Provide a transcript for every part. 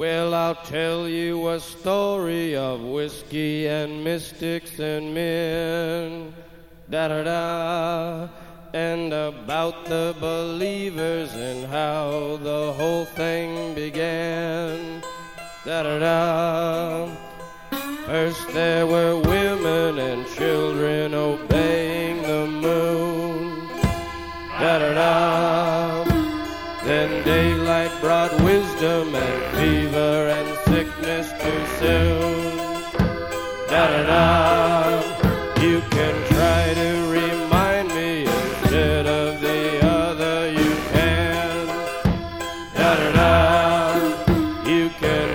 Well, I'll tell you a story of whiskey and mystics and men. Da da da. And about the believers and how the whole thing began. Da da da. First there were women and children obeying Then daylight brought wisdom and fever and sickness too soon. Da da da. You can try to remind me instead of the other. You can. Da da da. You can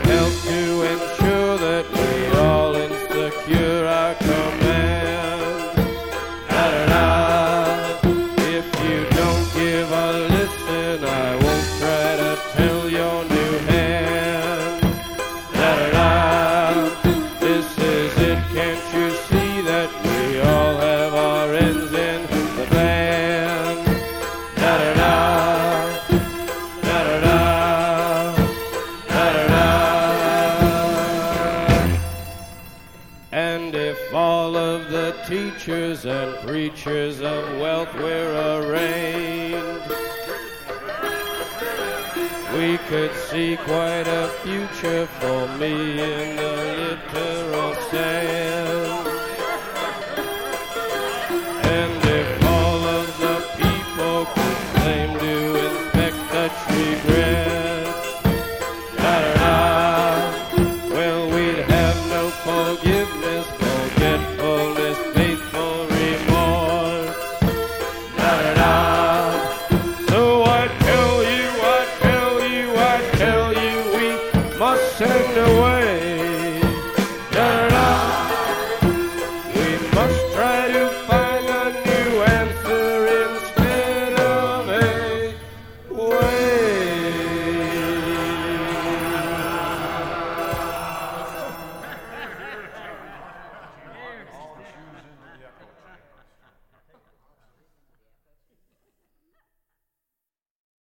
if all of the teachers and preachers of wealth were arraigned, we could see quite a future for me in the literal sense. And if all of the people could claim to send away